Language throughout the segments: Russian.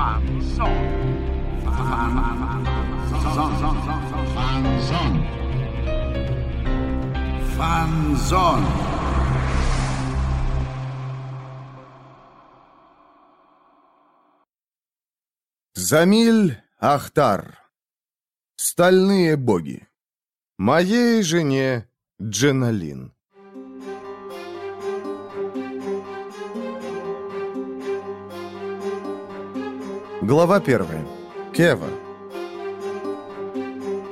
Фанзон. Фанзон. Фанзон. Замиль Ахтар. Стальные боги. Моей жене Дженалин. Глава первая. Кева.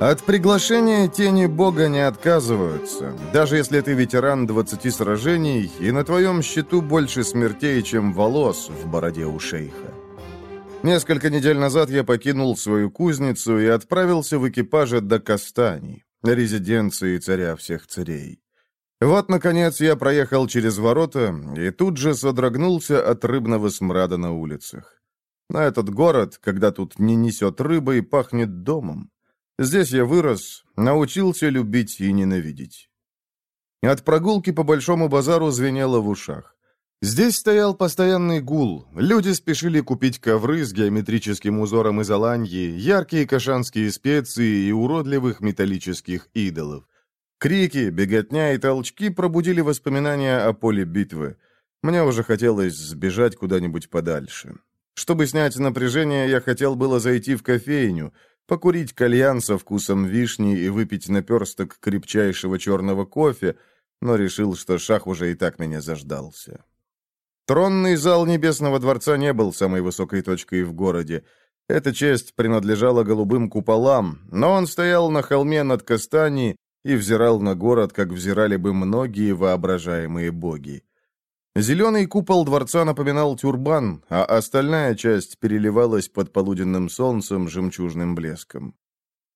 От приглашения тени бога не отказываются, даже если ты ветеран 20 сражений, и на твоем счету больше смертей, чем волос в бороде у шейха. Несколько недель назад я покинул свою кузницу и отправился в экипаже до Кастани, резиденции царя всех царей. Вот, наконец, я проехал через ворота и тут же содрогнулся от рыбного смрада на улицах. На этот город, когда тут не несет рыбы и пахнет домом. Здесь я вырос, научился любить и ненавидеть. От прогулки по Большому базару звенело в ушах. Здесь стоял постоянный гул. Люди спешили купить ковры с геометрическим узором из Аланьи, яркие кашанские специи и уродливых металлических идолов. Крики, беготня и толчки пробудили воспоминания о поле битвы. Мне уже хотелось сбежать куда-нибудь подальше. Чтобы снять напряжение, я хотел было зайти в кофейню, покурить кальян со вкусом вишни и выпить наперсток крепчайшего черного кофе, но решил, что шах уже и так меня заждался. Тронный зал Небесного дворца не был самой высокой точкой в городе. Эта часть принадлежала голубым куполам, но он стоял на холме над Кастани и взирал на город, как взирали бы многие воображаемые боги. Зеленый купол дворца напоминал тюрбан, а остальная часть переливалась под полуденным солнцем жемчужным блеском.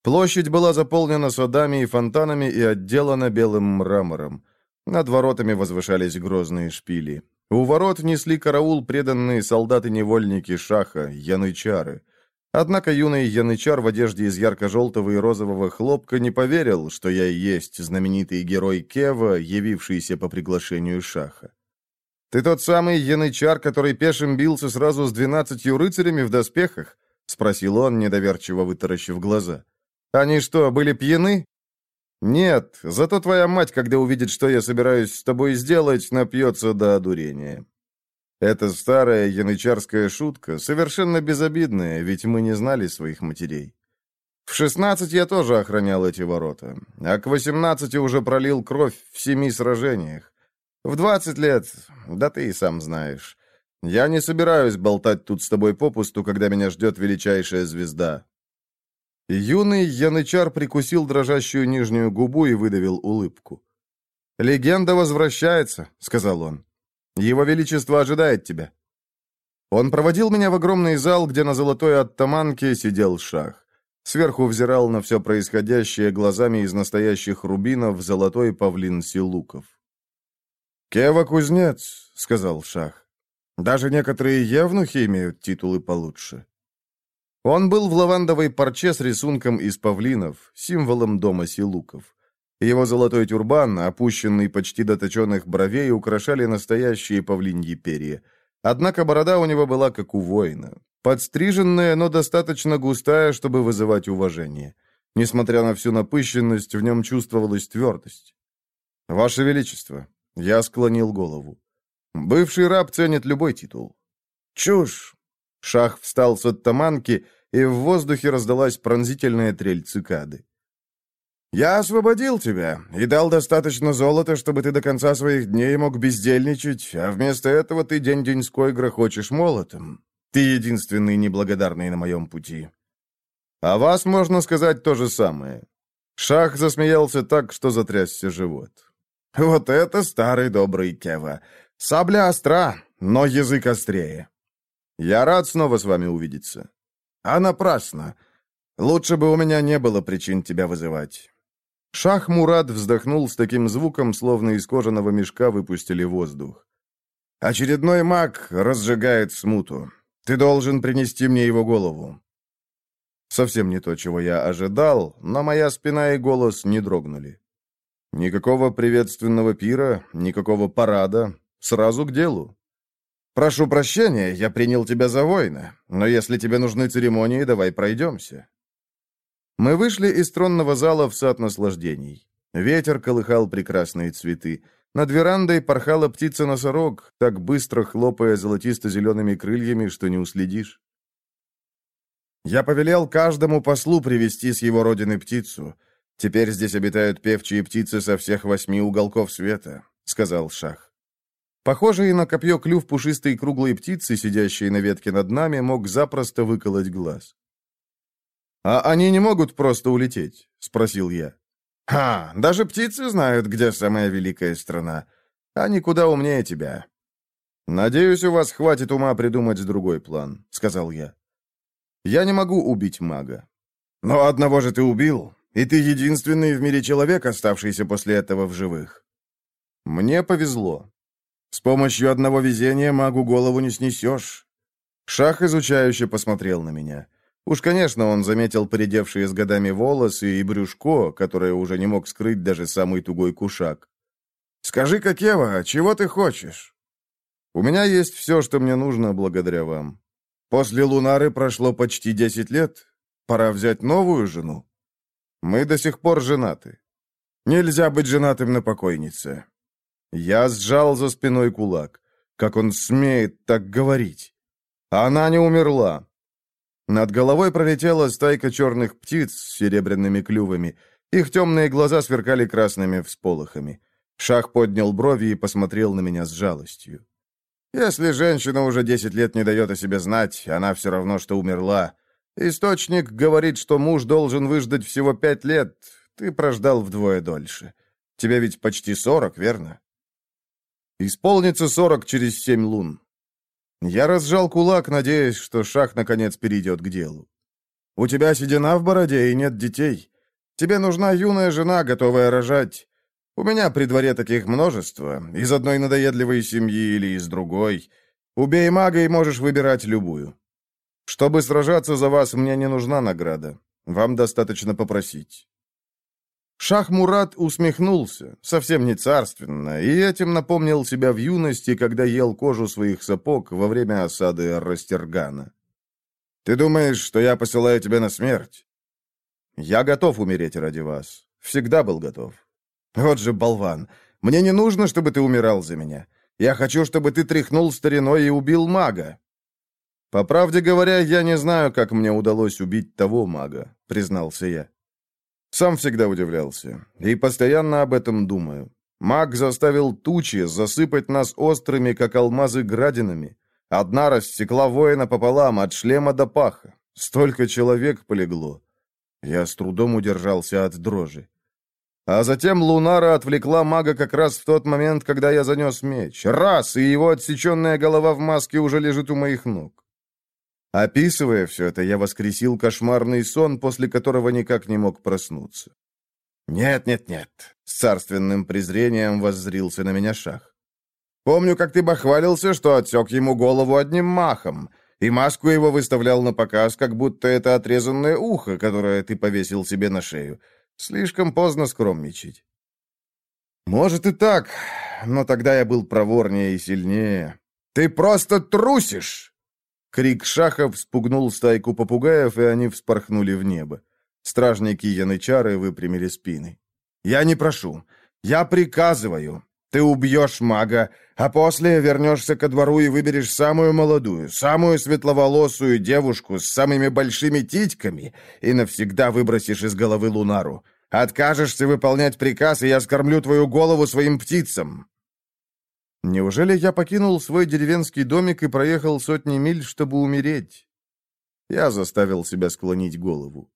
Площадь была заполнена садами и фонтанами и отделана белым мрамором. Над воротами возвышались грозные шпили. У ворот несли караул преданные солдаты-невольники Шаха, янычары. Однако юный янычар в одежде из ярко-желтого и розового хлопка не поверил, что я и есть знаменитый герой Кева, явившийся по приглашению Шаха. «Ты тот самый янычар, который пешим бился сразу с двенадцатью рыцарями в доспехах?» — спросил он, недоверчиво вытаращив глаза. «Они что, были пьяны?» «Нет, зато твоя мать, когда увидит, что я собираюсь с тобой сделать, напьется до одурения». Это старая янычарская шутка, совершенно безобидная, ведь мы не знали своих матерей. В шестнадцать я тоже охранял эти ворота, а к восемнадцати уже пролил кровь в семи сражениях. В двадцать лет, да ты и сам знаешь. Я не собираюсь болтать тут с тобой попусту, когда меня ждет величайшая звезда. Юный янычар прикусил дрожащую нижнюю губу и выдавил улыбку. «Легенда возвращается», — сказал он. «Его Величество ожидает тебя». Он проводил меня в огромный зал, где на золотой оттаманке сидел шах. Сверху взирал на все происходящее глазами из настоящих рубинов золотой павлин Силуков. «Кева кузнец», — сказал шах. «Даже некоторые евнухи имеют титулы получше». Он был в лавандовой парче с рисунком из павлинов, символом дома Силуков. Его золотой тюрбан, опущенный почти до точенных бровей, украшали настоящие павлиньи перья. Однако борода у него была как у воина. Подстриженная, но достаточно густая, чтобы вызывать уважение. Несмотря на всю напыщенность, в нем чувствовалась твердость. «Ваше Величество», — я склонил голову. «Бывший раб ценит любой титул». «Чушь! Шах встал с оттаманки, и в воздухе раздалась пронзительная трель цикады. «Я освободил тебя и дал достаточно золота, чтобы ты до конца своих дней мог бездельничать, а вместо этого ты день-деньской грохочешь молотом. Ты единственный неблагодарный на моем пути. А вас можно сказать то же самое». Шах засмеялся так, что затрясся живот. «Вот это старый добрый Кева. Сабля остра, но язык острее. Я рад снова с вами увидеться. А напрасно. Лучше бы у меня не было причин тебя вызывать. Шах Мурат вздохнул с таким звуком, словно из кожаного мешка выпустили воздух. Очередной маг разжигает смуту. Ты должен принести мне его голову. Совсем не то, чего я ожидал, но моя спина и голос не дрогнули. Никакого приветственного пира, никакого парада. Сразу к делу. «Прошу прощения, я принял тебя за воина, но если тебе нужны церемонии, давай пройдемся». Мы вышли из тронного зала в сад наслаждений. Ветер колыхал прекрасные цветы. Над верандой порхала птица-носорог, так быстро хлопая золотисто-зелеными крыльями, что не уследишь. Я повелел каждому послу привести с его родины птицу. Теперь здесь обитают певчие птицы со всех восьми уголков света, — сказал Шах. Похожий на копье клюв пушистой круглой птицы, сидящей на ветке над нами, мог запросто выколоть глаз. «А они не могут просто улететь?» — спросил я. «Ха, даже птицы знают, где самая великая страна. Они куда умнее тебя». «Надеюсь, у вас хватит ума придумать другой план», — сказал я. «Я не могу убить мага». «Но одного же ты убил, и ты единственный в мире человек, оставшийся после этого в живых». «Мне повезло. С помощью одного везения магу голову не снесешь». Шах изучающе посмотрел на меня. Уж, конечно, он заметил поредевшие с годами волосы и брюшко, которое уже не мог скрыть даже самый тугой кушак. «Скажи, Кокева, чего ты хочешь?» «У меня есть все, что мне нужно, благодаря вам. После Лунары прошло почти десять лет. Пора взять новую жену. Мы до сих пор женаты. Нельзя быть женатым на покойнице». Я сжал за спиной кулак. Как он смеет так говорить? Она не умерла. Над головой пролетела стайка черных птиц с серебряными клювами. Их темные глаза сверкали красными всполохами. Шах поднял брови и посмотрел на меня с жалостью. «Если женщина уже десять лет не дает о себе знать, она все равно, что умерла. Источник говорит, что муж должен выждать всего пять лет. Ты прождал вдвое дольше. Тебе ведь почти сорок, верно?» «Исполнится сорок через семь лун. Я разжал кулак, надеясь, что Шах наконец перейдет к делу. «У тебя седина в бороде и нет детей. Тебе нужна юная жена, готовая рожать. У меня при дворе таких множество, из одной надоедливой семьи или из другой. Убей мага и можешь выбирать любую. Чтобы сражаться за вас, мне не нужна награда. Вам достаточно попросить». Шах Мурат усмехнулся, совсем не царственно, и этим напомнил себя в юности, когда ел кожу своих сапог во время осады Растергана. «Ты думаешь, что я посылаю тебя на смерть?» «Я готов умереть ради вас. Всегда был готов. Вот же болван. Мне не нужно, чтобы ты умирал за меня. Я хочу, чтобы ты тряхнул стариной и убил мага». «По правде говоря, я не знаю, как мне удалось убить того мага», — признался я. Сам всегда удивлялся. И постоянно об этом думаю. Маг заставил тучи засыпать нас острыми, как алмазы, градинами. Одна рассекла воина пополам, от шлема до паха. Столько человек полегло. Я с трудом удержался от дрожи. А затем Лунара отвлекла мага как раз в тот момент, когда я занес меч. Раз, и его отсеченная голова в маске уже лежит у моих ног. Описывая все это, я воскресил кошмарный сон, после которого никак не мог проснуться. «Нет, нет, нет», — с царственным презрением воззрился на меня шах. «Помню, как ты бахвалился, что отсек ему голову одним махом, и маску его выставлял на показ, как будто это отрезанное ухо, которое ты повесил себе на шею. Слишком поздно скромничать». «Может и так, но тогда я был проворнее и сильнее». «Ты просто трусишь!» Крик шахов спугнул стайку попугаев, и они вспорхнули в небо. Стражники янычары выпрямили спины. «Я не прошу. Я приказываю. Ты убьешь мага, а после вернешься ко двору и выберешь самую молодую, самую светловолосую девушку с самыми большими титьками и навсегда выбросишь из головы Лунару. Откажешься выполнять приказ, и я скормлю твою голову своим птицам. Неужели я покинул свой деревенский домик и проехал сотни миль, чтобы умереть? Я заставил себя склонить голову.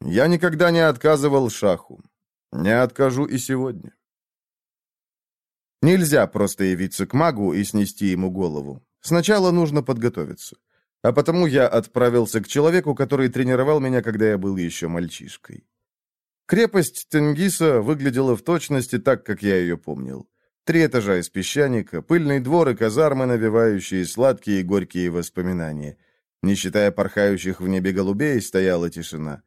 Я никогда не отказывал шаху. Не откажу и сегодня. Нельзя просто явиться к магу и снести ему голову. Сначала нужно подготовиться. А потому я отправился к человеку, который тренировал меня, когда я был еще мальчишкой. Крепость Тенгиса выглядела в точности так, как я ее помнил. Три этажа из песчаника, пыльный двор и казармы, навевающие сладкие и горькие воспоминания. Не считая порхающих в небе голубей, стояла тишина.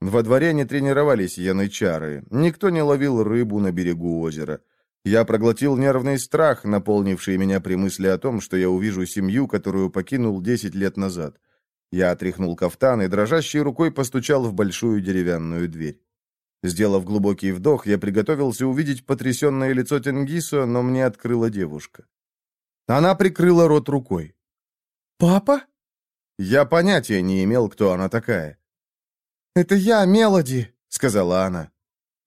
Во дворе не тренировались янычары, никто не ловил рыбу на берегу озера. Я проглотил нервный страх, наполнивший меня при мысли о том, что я увижу семью, которую покинул 10 лет назад. Я отряхнул кафтан и дрожащей рукой постучал в большую деревянную дверь. Сделав глубокий вдох, я приготовился увидеть потрясенное лицо Тенгиса, но мне открыла девушка. Она прикрыла рот рукой. «Папа?» Я понятия не имел, кто она такая. «Это я, Мелоди», — сказала она.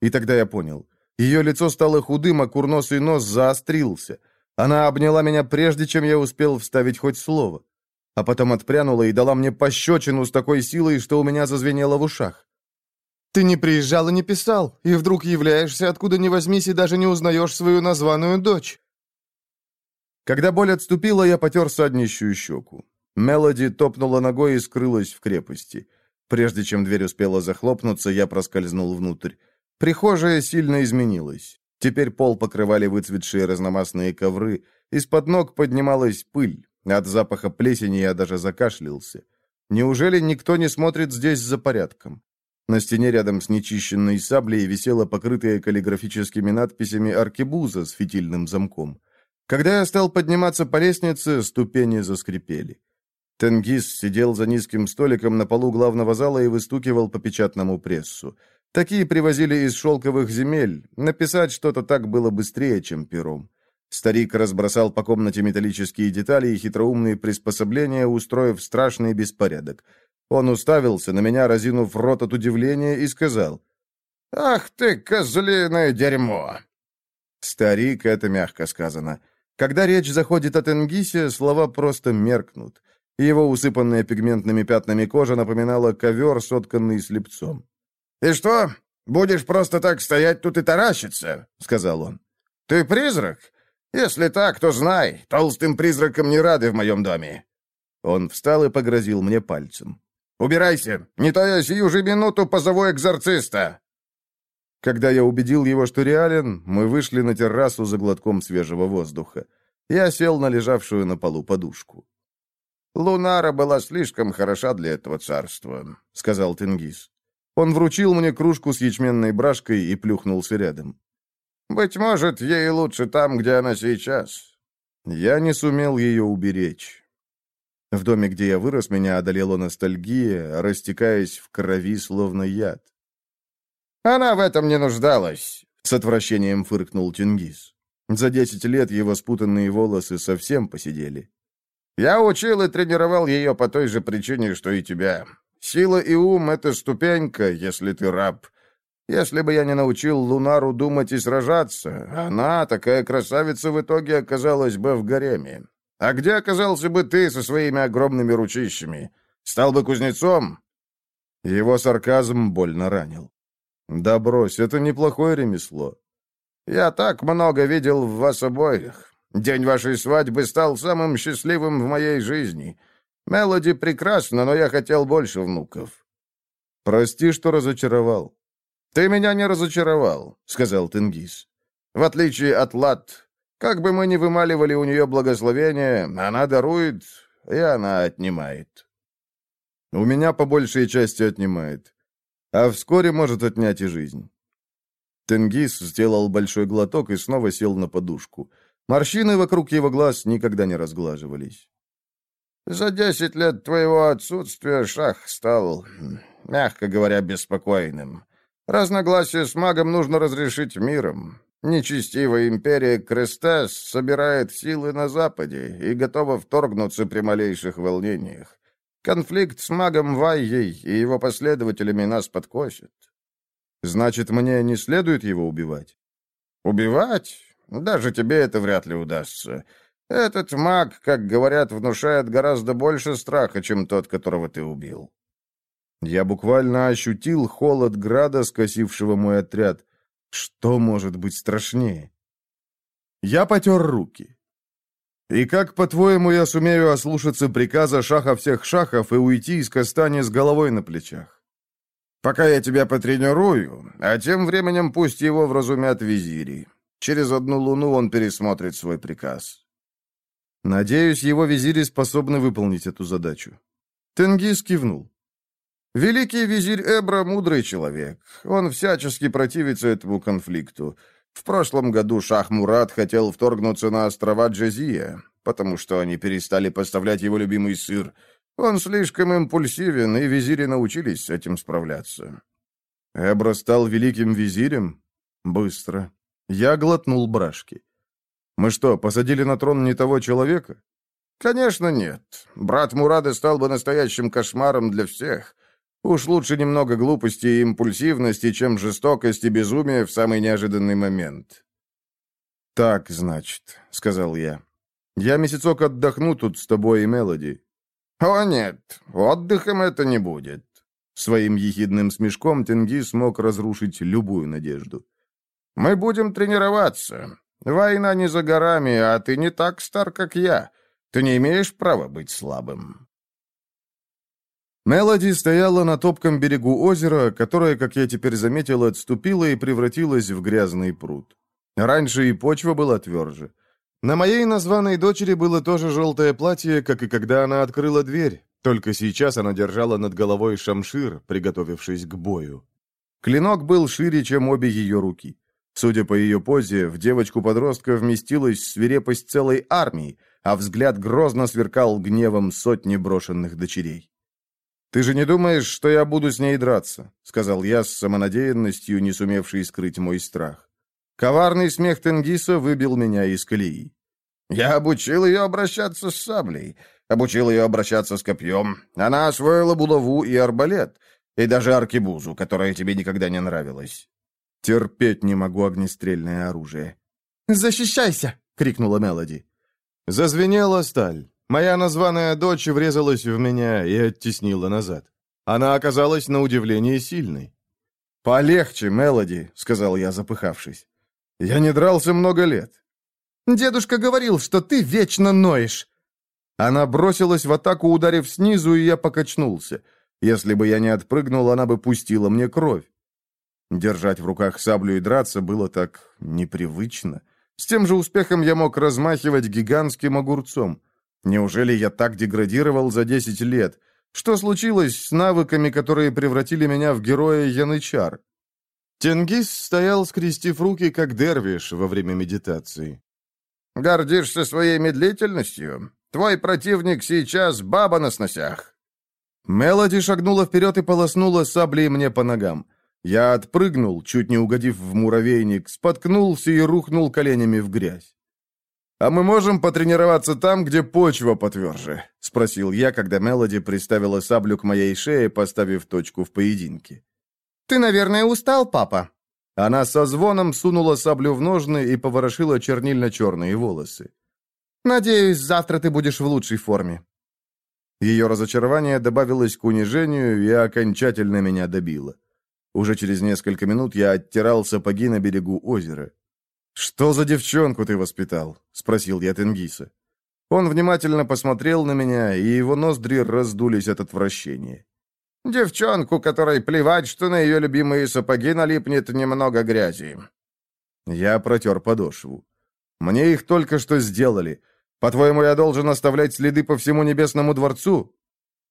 И тогда я понял. Ее лицо стало худым, а курносый нос заострился. Она обняла меня прежде, чем я успел вставить хоть слово. А потом отпрянула и дала мне пощечину с такой силой, что у меня зазвенело в ушах. «Ты не приезжал и не писал, и вдруг являешься, откуда ни возьмись, и даже не узнаешь свою названную дочь». Когда боль отступила, я потер саднищую щеку. Мелоди топнула ногой и скрылась в крепости. Прежде чем дверь успела захлопнуться, я проскользнул внутрь. Прихожая сильно изменилась. Теперь пол покрывали выцветшие разномастные ковры, из-под ног поднималась пыль. От запаха плесени я даже закашлялся. Неужели никто не смотрит здесь за порядком? На стене рядом с нечищенной саблей висела покрытая каллиграфическими надписями аркебуза с фитильным замком. Когда я стал подниматься по лестнице, ступени заскрипели. Тенгиз сидел за низким столиком на полу главного зала и выстукивал по печатному прессу. Такие привозили из шелковых земель. Написать что-то так было быстрее, чем пером. Старик разбросал по комнате металлические детали и хитроумные приспособления, устроив страшный беспорядок. Он уставился на меня, разинув рот от удивления, и сказал, «Ах ты, козлиное дерьмо!» Старик, это мягко сказано. Когда речь заходит о Тенгисе, слова просто меркнут. Его усыпанная пигментными пятнами кожа напоминала ковер, сотканный слепцом. «И что, будешь просто так стоять тут и таращиться?» — сказал он. «Ты призрак? Если так, то знай, толстым призракам не рады в моем доме». Он встал и погрозил мне пальцем. «Убирайся! Не то я сию же минуту позову экзорциста!» Когда я убедил его, что реален, мы вышли на террасу за глотком свежего воздуха. Я сел на лежавшую на полу подушку. «Лунара была слишком хороша для этого царства», — сказал Тенгиз. Он вручил мне кружку с ячменной брашкой и плюхнулся рядом. «Быть может, ей лучше там, где она сейчас». Я не сумел ее уберечь. В доме, где я вырос, меня одолела ностальгия, растекаясь в крови, словно яд. «Она в этом не нуждалась», — с отвращением фыркнул Тенгиз. За десять лет его спутанные волосы совсем посидели. Я учил и тренировал ее по той же причине, что и тебя. Сила и ум — это ступенька, если ты раб. Если бы я не научил Лунару думать и сражаться, она, такая красавица, в итоге оказалась бы в гареме. А где оказался бы ты со своими огромными ручищами? Стал бы кузнецом?» Его сарказм больно ранил. «Да брось, это неплохое ремесло. Я так много видел в вас обоих. День вашей свадьбы стал самым счастливым в моей жизни. Мелоди прекрасна, но я хотел больше внуков». «Прости, что разочаровал». «Ты меня не разочаровал», — сказал Тенгиз. «В отличие от Лат, как бы мы ни вымаливали у нее благословение, она дарует, и она отнимает». «У меня по большей части отнимает, а вскоре может отнять и жизнь». Тенгиз сделал большой глоток и снова сел на подушку. Морщины вокруг его глаз никогда не разглаживались. «За десять лет твоего отсутствия Шах стал, мягко говоря, беспокойным. Разногласия с магом нужно разрешить миром. Нечестивая империя Крестес собирает силы на Западе и готова вторгнуться при малейших волнениях. Конфликт с магом Вайей и его последователями нас подкосит. Значит, мне не следует его убивать? Убивать? Даже тебе это вряд ли удастся. Этот маг, как говорят, внушает гораздо больше страха, чем тот, которого ты убил. Я буквально ощутил холод града, скосившего мой отряд. Что может быть страшнее? Я потер руки. И как, по-твоему, я сумею ослушаться приказа шаха всех шахов и уйти из Кастани с головой на плечах? Пока я тебя потренирую, а тем временем пусть его вразумят визири. Через одну луну он пересмотрит свой приказ. Надеюсь, его визири способны выполнить эту задачу. Тенгиз кивнул. Великий визирь Эбра — мудрый человек. Он всячески противится этому конфликту. В прошлом году Шах Мурат хотел вторгнуться на острова Джазия, потому что они перестали поставлять его любимый сыр. Он слишком импульсивен, и визири научились с этим справляться. Эбра стал великим визирем? Быстро. Я глотнул брашки. Мы что, посадили на трон не того человека? Конечно, нет. Брат Мурада стал бы настоящим кошмаром для всех. Уж лучше немного глупости и импульсивности, чем жестокость и безумие в самый неожиданный момент. «Так, значит», — сказал я. «Я месяцок отдохну тут с тобой и Мелоди». «О, нет, отдыхом это не будет». Своим ехидным смешком Тенгиз смог разрушить любую надежду. «Мы будем тренироваться. Война не за горами, а ты не так стар, как я. Ты не имеешь права быть слабым». Мелоди стояла на топком берегу озера, которое, как я теперь заметил, отступило и превратилось в грязный пруд. Раньше и почва была тверже. На моей названной дочери было тоже желтое платье, как и когда она открыла дверь, только сейчас она держала над головой шамшир, приготовившись к бою. Клинок был шире, чем обе ее руки. Судя по ее позе, в девочку-подростка вместилась свирепость целой армии, а взгляд грозно сверкал гневом сотни брошенных дочерей. «Ты же не думаешь, что я буду с ней драться?» — сказал я с самонадеянностью, не сумевший скрыть мой страх. Коварный смех Тенгиса выбил меня из колеи. «Я обучил ее обращаться с саблей, обучил ее обращаться с копьем. Она освоила булаву и арбалет, и даже аркебузу, которая тебе никогда не нравилась». «Терпеть не могу огнестрельное оружие». «Защищайся!» — крикнула Мелоди. Зазвенела сталь. Моя названная дочь врезалась в меня и оттеснила назад. Она оказалась на удивление сильной. «Полегче, Мелоди», — сказал я, запыхавшись. «Я не дрался много лет». «Дедушка говорил, что ты вечно ноешь». Она бросилась в атаку, ударив снизу, и я покачнулся. Если бы я не отпрыгнул, она бы пустила мне кровь. Держать в руках саблю и драться было так непривычно. С тем же успехом я мог размахивать гигантским огурцом. Неужели я так деградировал за 10 лет? Что случилось с навыками, которые превратили меня в героя Янычар? Тенгиз стоял, скрестив руки, как дервиш во время медитации. «Гордишься своей медлительностью? Твой противник сейчас баба на сносях». Мелоди шагнула вперед и полоснула саблей мне по ногам. Я отпрыгнул, чуть не угодив в муравейник, споткнулся и рухнул коленями в грязь. «А мы можем потренироваться там, где почва потверже?» — спросил я, когда Мелоди приставила саблю к моей шее, поставив точку в поединке. «Ты, наверное, устал, папа?» Она со звоном сунула саблю в ножны и поворошила чернильно-черные волосы. «Надеюсь, завтра ты будешь в лучшей форме». Ее разочарование добавилось к унижению и окончательно меня добило. Уже через несколько минут я оттирал сапоги на берегу озера. «Что за девчонку ты воспитал?» — спросил я Тенгиса. Он внимательно посмотрел на меня, и его ноздри раздулись от отвращения. «Девчонку, которой плевать, что на ее любимые сапоги налипнет немного грязи». Я протер подошву. «Мне их только что сделали. По-твоему, я должен оставлять следы по всему Небесному дворцу?»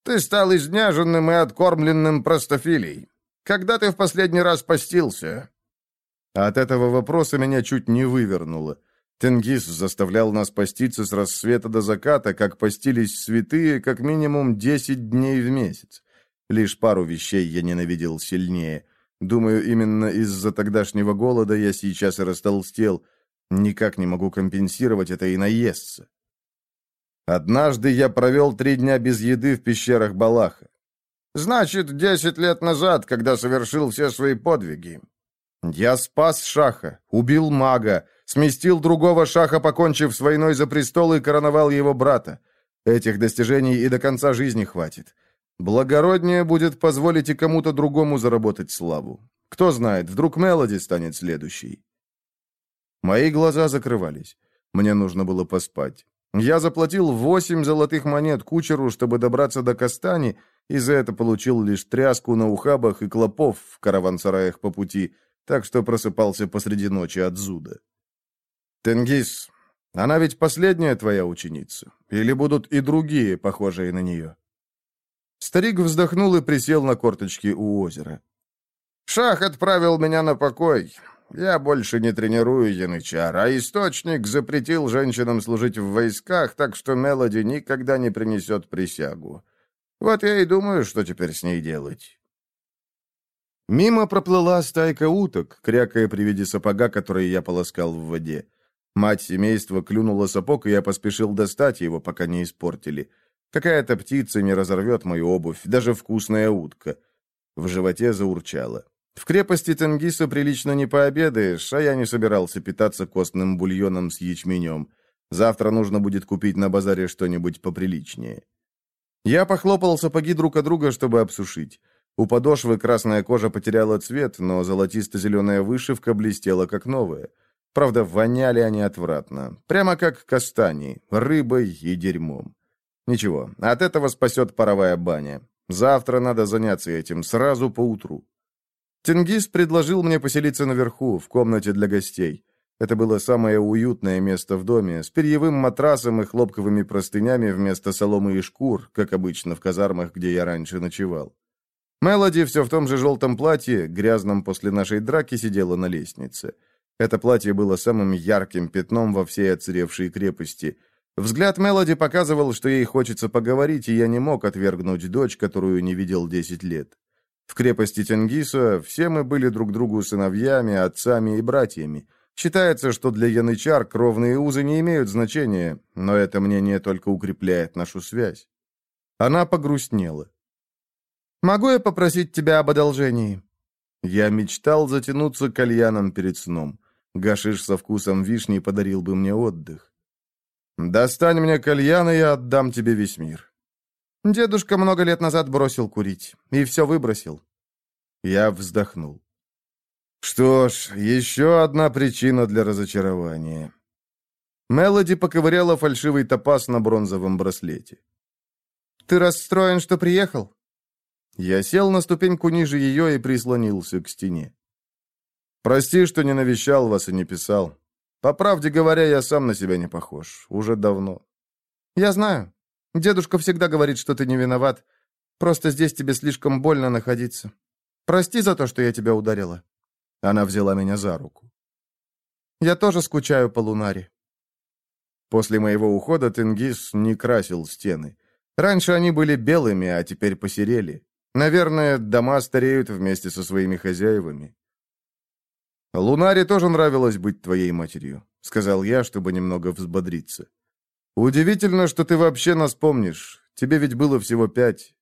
«Ты стал изнеженным и откормленным простофилей. Когда ты в последний раз постился?» От этого вопроса меня чуть не вывернуло. Тенгиз заставлял нас поститься с рассвета до заката, как постились святые, как минимум десять дней в месяц. Лишь пару вещей я ненавидел сильнее. Думаю, именно из-за тогдашнего голода я сейчас и растолстел. Никак не могу компенсировать это и наесться. Однажды я провел три дня без еды в пещерах Балаха. Значит, десять лет назад, когда совершил все свои подвиги. Я спас Шаха, убил мага, сместил другого Шаха, покончив с войной за престол и короновал его брата. Этих достижений и до конца жизни хватит. Благороднее будет позволить и кому-то другому заработать славу. Кто знает, вдруг Мелоди станет следующей. Мои глаза закрывались. Мне нужно было поспать. Я заплатил восемь золотых монет кучеру, чтобы добраться до Кастани, и за это получил лишь тряску на ухабах и клопов в караван-сараях по пути — так что просыпался посреди ночи от зуда. «Тенгиз, она ведь последняя твоя ученица? Или будут и другие, похожие на нее?» Старик вздохнул и присел на корточки у озера. «Шах отправил меня на покой. Я больше не тренирую янычар, а источник запретил женщинам служить в войсках, так что Мелоди никогда не принесет присягу. Вот я и думаю, что теперь с ней делать». Мимо проплыла стайка уток, крякая при виде сапога, который я полоскал в воде. Мать семейства клюнула сапог, и я поспешил достать его, пока не испортили. Какая-то птица не разорвет мою обувь, даже вкусная утка. В животе заурчало. В крепости Тенгиса прилично не пообедаешь, а я не собирался питаться костным бульоном с ячменем. Завтра нужно будет купить на базаре что-нибудь поприличнее. Я похлопал сапоги друг от друга, чтобы обсушить. У подошвы красная кожа потеряла цвет, но золотисто-зеленая вышивка блестела как новая. Правда, воняли они отвратно. Прямо как кастани, рыбой и дерьмом. Ничего, от этого спасет паровая баня. Завтра надо заняться этим, сразу поутру. Тенгиз предложил мне поселиться наверху, в комнате для гостей. Это было самое уютное место в доме, с перьевым матрасом и хлопковыми простынями вместо соломы и шкур, как обычно в казармах, где я раньше ночевал. Мелоди все в том же желтом платье, грязном после нашей драки, сидела на лестнице. Это платье было самым ярким пятном во всей отсыревшей крепости. Взгляд Мелоди показывал, что ей хочется поговорить, и я не мог отвергнуть дочь, которую не видел десять лет. В крепости Тенгиса все мы были друг другу сыновьями, отцами и братьями. Считается, что для янычар кровные узы не имеют значения, но это мнение только укрепляет нашу связь. Она погрустнела. «Могу я попросить тебя об одолжении?» Я мечтал затянуться кальяном перед сном. Гашиш со вкусом вишни подарил бы мне отдых. «Достань мне кальян, и я отдам тебе весь мир». Дедушка много лет назад бросил курить. И все выбросил. Я вздохнул. Что ж, еще одна причина для разочарования. Мелоди поковыряла фальшивый топаз на бронзовом браслете. «Ты расстроен, что приехал?» Я сел на ступеньку ниже ее и прислонился к стене. «Прости, что не навещал вас и не писал. По правде говоря, я сам на себя не похож. Уже давно». «Я знаю. Дедушка всегда говорит, что ты не виноват. Просто здесь тебе слишком больно находиться. Прости за то, что я тебя ударила». Она взяла меня за руку. «Я тоже скучаю по Лунаре». После моего ухода Тенгиз не красил стены. Раньше они были белыми, а теперь посерели. Наверное, дома стареют вместе со своими хозяевами. «Лунаре тоже нравилось быть твоей матерью», — сказал я, чтобы немного взбодриться. «Удивительно, что ты вообще нас помнишь. Тебе ведь было всего пять».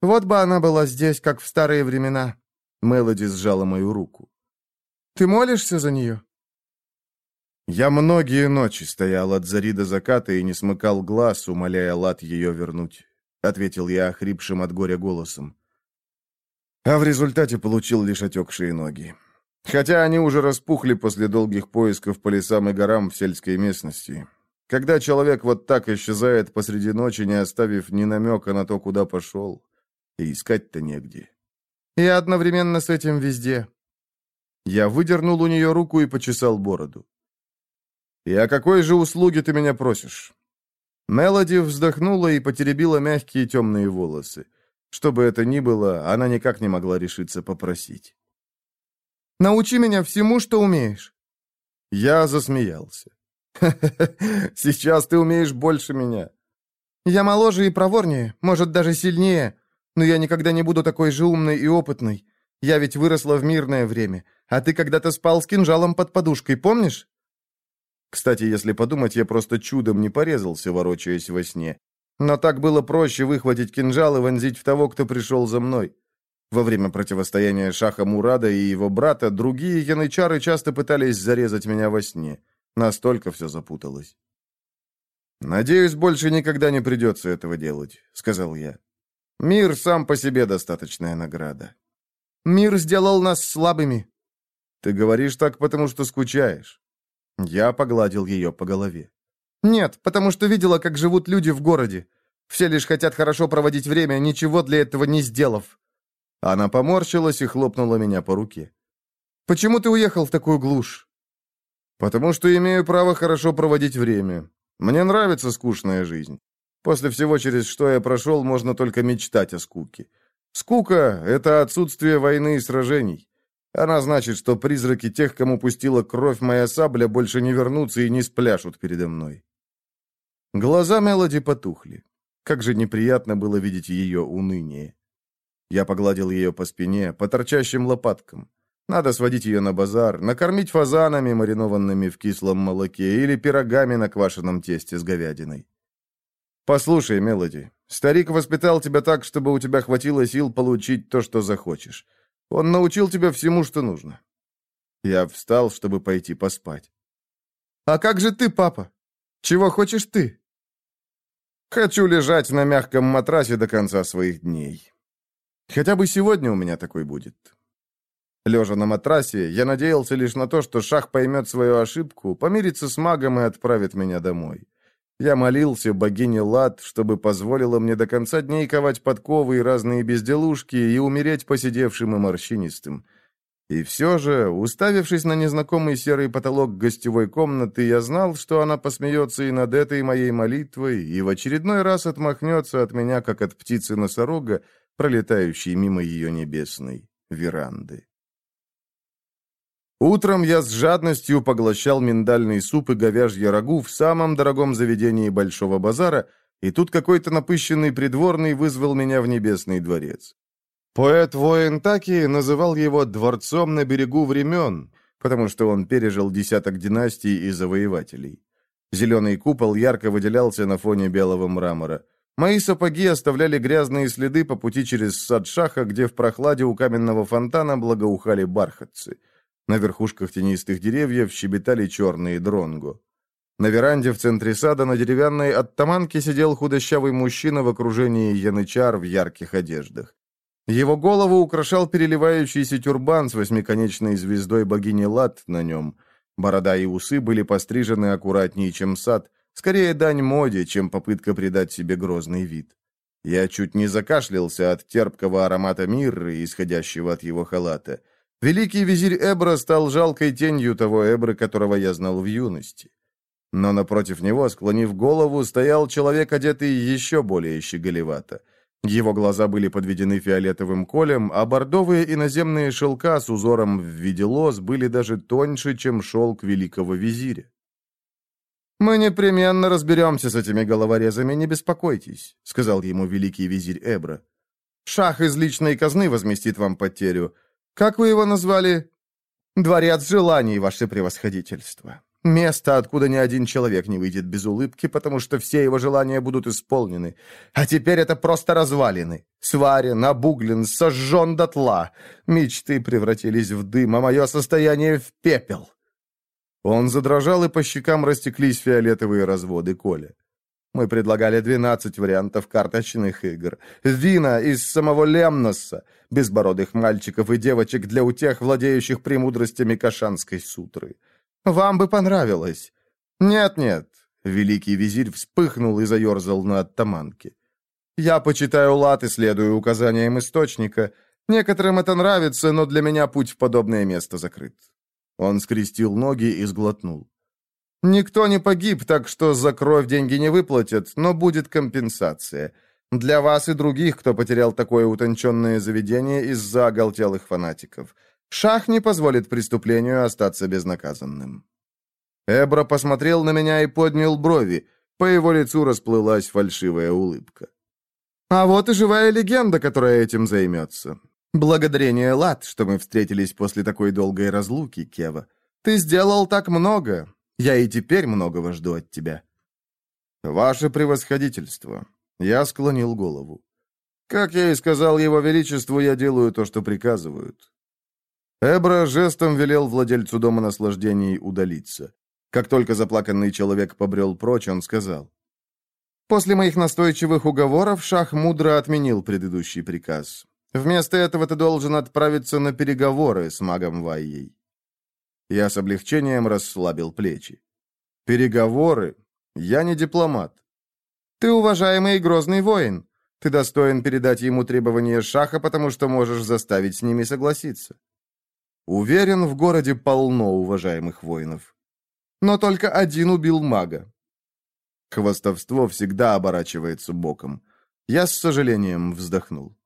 «Вот бы она была здесь, как в старые времена», — Мелоди сжала мою руку. «Ты молишься за нее?» Я многие ночи стоял от зари до заката и не смыкал глаз, умоляя Лад ее вернуть, — ответил я охрипшим от горя голосом. А в результате получил лишь отекшие ноги. Хотя они уже распухли после долгих поисков по лесам и горам в сельской местности. Когда человек вот так исчезает посреди ночи, не оставив ни намека на то, куда пошел, и искать-то негде. И одновременно с этим везде. Я выдернул у нее руку и почесал бороду. «И о какой же услуге ты меня просишь?» Мелоди вздохнула и потеребила мягкие темные волосы. Что бы это ни было, она никак не могла решиться попросить. «Научи меня всему, что умеешь». Я засмеялся. Сейчас ты умеешь больше меня. Я моложе и проворнее, может, даже сильнее, но я никогда не буду такой же умной и опытной. Я ведь выросла в мирное время, а ты когда-то спал с кинжалом под подушкой, помнишь? Кстати, если подумать, я просто чудом не порезался, ворочаясь во сне. Но так было проще выхватить кинжал и вонзить в того, кто пришел за мной. Во время противостояния Шаха Мурада и его брата другие янычары часто пытались зарезать меня во сне. Настолько все запуталось. «Надеюсь, больше никогда не придется этого делать», — сказал я. «Мир сам по себе достаточная награда». «Мир сделал нас слабыми». «Ты говоришь так, потому что скучаешь». Я погладил ее по голове. «Нет, потому что видела, как живут люди в городе. Все лишь хотят хорошо проводить время, ничего для этого не сделав». Она поморщилась и хлопнула меня по руке. «Почему ты уехал в такую глушь?» Потому что имею право хорошо проводить время. Мне нравится скучная жизнь. После всего, через что я прошел, можно только мечтать о скуке. Скука — это отсутствие войны и сражений. Она значит, что призраки тех, кому пустила кровь моя сабля, больше не вернутся и не спляшут передо мной. Глаза Мелоди потухли. Как же неприятно было видеть ее уныние. Я погладил ее по спине, по торчащим лопаткам. Надо сводить ее на базар, накормить фазанами, маринованными в кислом молоке, или пирогами на квашеном тесте с говядиной. «Послушай, Мелоди, старик воспитал тебя так, чтобы у тебя хватило сил получить то, что захочешь. Он научил тебя всему, что нужно». Я встал, чтобы пойти поспать. «А как же ты, папа? Чего хочешь ты?» «Хочу лежать на мягком матрасе до конца своих дней. Хотя бы сегодня у меня такой будет». Лежа на матрасе, я надеялся лишь на то, что Шах поймет свою ошибку, помирится с магом и отправит меня домой. Я молился богине Лад, чтобы позволила мне до конца дней ковать подковы и разные безделушки и умереть посидевшим и морщинистым. И все же, уставившись на незнакомый серый потолок гостевой комнаты, я знал, что она посмеется и над этой моей молитвой, и в очередной раз отмахнется от меня, как от птицы-носорога, пролетающей мимо ее небесной веранды. Утром я с жадностью поглощал миндальный суп и говяжье рагу в самом дорогом заведении Большого базара, и тут какой-то напыщенный придворный вызвал меня в Небесный дворец. Поэт-воин Таки называл его «дворцом на берегу времен», потому что он пережил десяток династий и завоевателей. Зеленый купол ярко выделялся на фоне белого мрамора. Мои сапоги оставляли грязные следы по пути через сад шаха, где в прохладе у каменного фонтана благоухали бархатцы. На верхушках тенистых деревьев щебетали черные дронго. На веранде в центре сада на деревянной оттаманке сидел худощавый мужчина в окружении янычар в ярких одеждах. Его голову украшал переливающийся тюрбан с восьмиконечной звездой богини Лат на нем. Борода и усы были пострижены аккуратнее, чем сад, скорее дань моде, чем попытка придать себе грозный вид. Я чуть не закашлялся от терпкого аромата мирры, исходящего от его халата. Великий визирь Эбра стал жалкой тенью того Эбры, которого я знал в юности. Но напротив него, склонив голову, стоял человек, одетый еще более щеголевато. Его глаза были подведены фиолетовым колем, а бордовые иноземные шелка с узором в виде лоз были даже тоньше, чем шелк великого визиря. «Мы непременно разберемся с этими головорезами, не беспокойтесь», — сказал ему великий визирь Эбра. «Шах из личной казны возместит вам потерю». Как вы его назвали? Дворец желаний, ваше превосходительство. Место, откуда ни один человек не выйдет без улыбки, потому что все его желания будут исполнены. А теперь это просто развалины. Сварен, обуглен, сожжен дотла. Мечты превратились в дым, а мое состояние в пепел. Он задрожал, и по щекам растеклись фиолетовые разводы Коля. Мы предлагали 12 вариантов карточных игр. Вина из самого Лемноса, безбородых мальчиков и девочек для утех, владеющих премудростями Кашанской сутры. Вам бы понравилось. Нет-нет, великий визирь вспыхнул и заерзал на оттаманке. Я почитаю лад и следую указаниям источника. Некоторым это нравится, но для меня путь в подобное место закрыт. Он скрестил ноги и сглотнул. Никто не погиб, так что за кровь деньги не выплатят, но будет компенсация. Для вас и других, кто потерял такое утонченное заведение из-за оголтелых фанатиков. Шах не позволит преступлению остаться безнаказанным». Эбра посмотрел на меня и поднял брови. По его лицу расплылась фальшивая улыбка. «А вот и живая легенда, которая этим займется. Благодарение Лад, что мы встретились после такой долгой разлуки, Кева. Ты сделал так много, я и теперь многого жду от тебя». «Ваше превосходительство», — я склонил голову. «Как я и сказал его величеству, я делаю то, что приказывают». Эбра жестом велел владельцу дома наслаждений удалиться. Как только заплаканный человек побрел прочь, он сказал. «После моих настойчивых уговоров Шах мудро отменил предыдущий приказ. Вместо этого ты должен отправиться на переговоры с магом Вайей. Я с облегчением расслабил плечи. «Переговоры? Я не дипломат». «Ты уважаемый и грозный воин. Ты достоин передать ему требования Шаха, потому что можешь заставить с ними согласиться». Уверен, в городе полно уважаемых воинов. Но только один убил мага. Хвостовство всегда оборачивается боком. Я с сожалением вздохнул.